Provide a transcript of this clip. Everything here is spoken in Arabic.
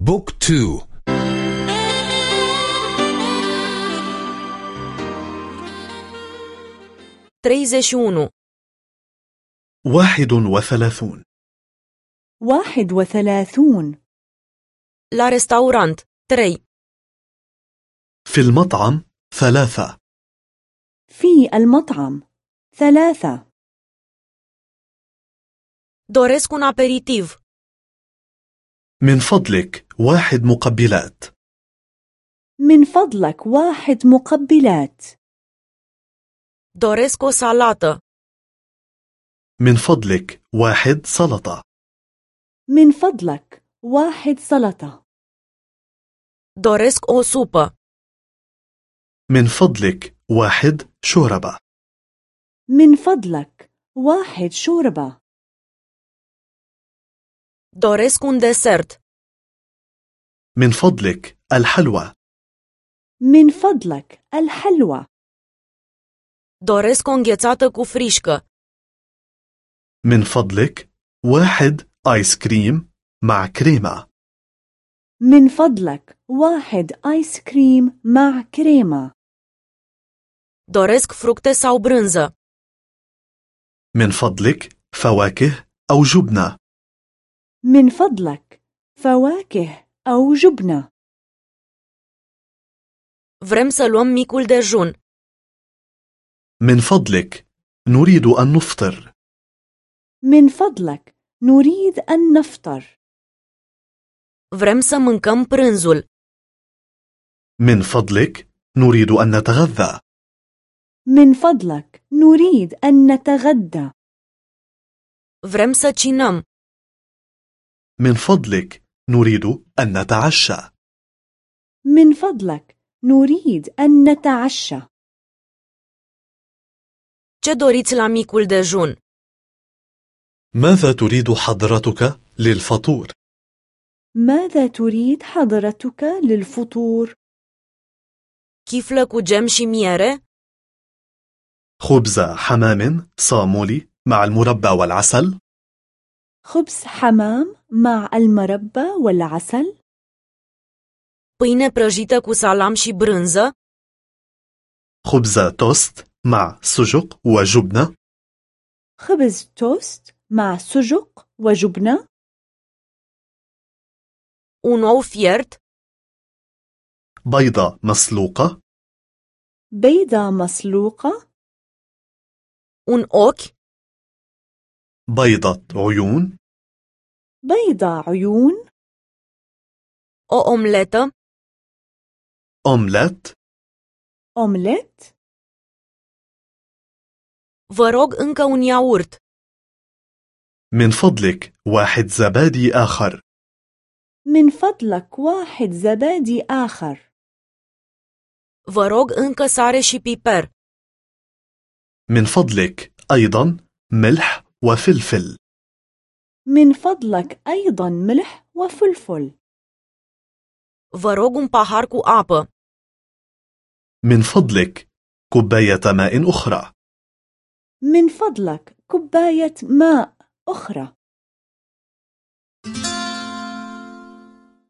بوك تو. unu واحد وثلاثون. واحد وثلاثون. La restaurant trei في المطعم ثلاثة. في المطعم ثلاثة. Doresc un aperitiv. من فضلك واحد مقبلات. من فضلك واحد مقبلات. Doresc o salată. من فضلك واحد سلطة. من فضلك واحد سلطة. Doresc o supă. من فضلك واحد شوربة. من فضلك واحد شوربة. Doresc un desert. من فضلك الحلوى من فضلك الحلوى Doresc o înghețată cu frișcă. من فضلك واحد آيس كريم مع كريمة من فضلك واحد آيس كريم مع كريمة Doresc fructe sau brânză. من فضلك فواكه أو جبنة من فضلك فواكه أو جبنة Vrem să luăm micul dejun. من فضلك نريد أن نفطر من فضلك نريد أن نفطر Vrem să mâncăm prânzul. من فضلك نريد أن نتغذى من فضلك نريد أن نتغدى Vrem să cinăm. من فضلك نريد أن نتعشى من فضلك نريد أن نتعشى Ce doriți la micul dejun? ماذا تريد حضرتك للفطور؟ ماذا تريد حضرتك للفطور؟ Chiflă cu gem și miere? خبز حمام صامولي مع المربى والعسل خبز حمام مع المربى والعسل؟ Pâine prăjită cu salam și brânză? خبز توست مع سجق وجبنة خبز توست مع سجق وجبنة؟ Un ou fiert? بيضة مسلوقة بيضة مسلوقة؟ Un ochi? بيضة عيون بيضة عيون؟ O omletă? أومليت أومليت؟ Vă rog încă un iaurt. من فضلك واحد زبادي آخر من فضلك واحد زبادي آخر Vă rog încă sare și piper. من فضلك أيضا ملح وفلفل من فضلك أيضا ملح وفلفل. Vă rog un pahar cu apă. من فضلك كوباية ماء أخرى. من فضلك كوباية ماء أخرى.